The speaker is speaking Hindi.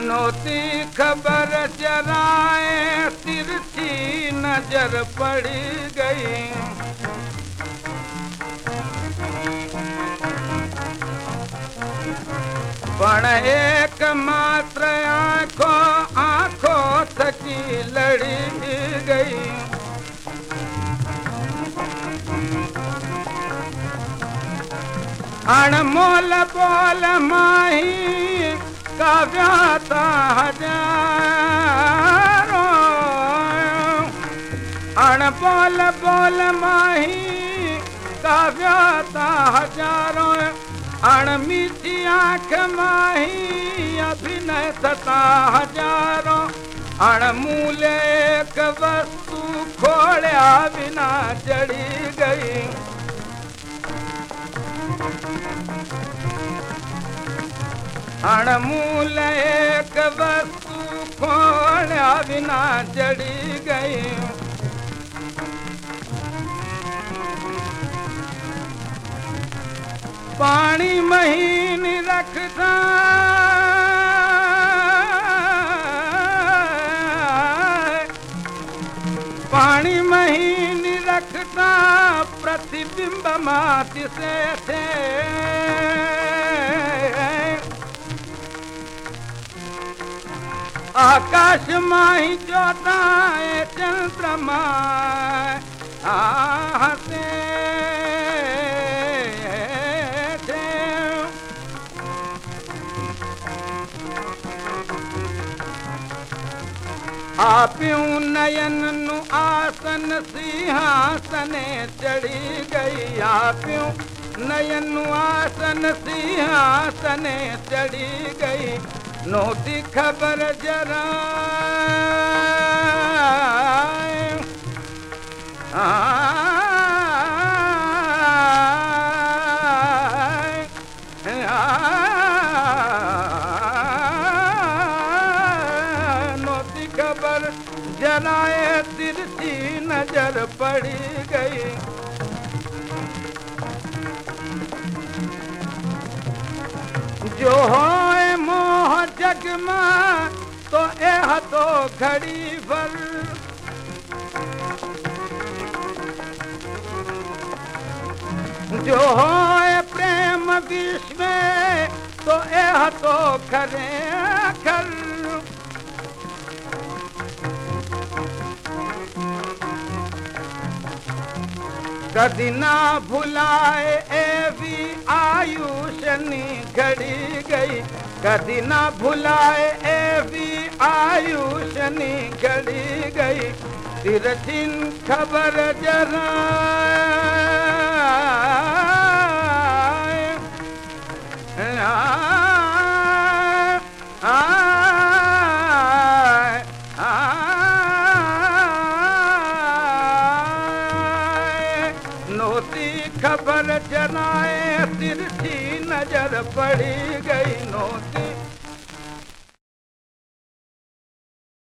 नोती खबर जराए तिरछी नज़र पड़ गई। पण एक मात्र आँखों आँखों थकी लड़ी गई। अनमोल बोल माही का व्याता हजारो अनबोल बोल माही का व्याता हज़ारों अणमीठी आँख माही अभिनय थता हज़ारों। अणमूल एक वस्तु खोड़ा बिना चढ़ी गई। एक वस्तु खोड़ा बिना चढ़ी गई? पानी महीन रखता प्रतिबिंब माति से थे आकाश माही जोता चंद्रमा आहते नयन नु आसन सिंहासने चढ़ी गई। आप्यूं नयन नु आसन सिंहासने चढ़ी गई। नोटी खबर जरा खबर जराए तिरछी नज़र पड़ी गई। जो होए मोह जग में तो एह तो घड़ी भर। जो होए प्रेम विश्व तो एह तो खरे खर कदी ना भुलाए, एवी आयुषनी घड़ी गई। कदी ना भुलाए, एवी आयुषनी घड़ी गई। तिरछिन खबर जरा। खबर जनाए तिरछी नजर पड़ी गई नोती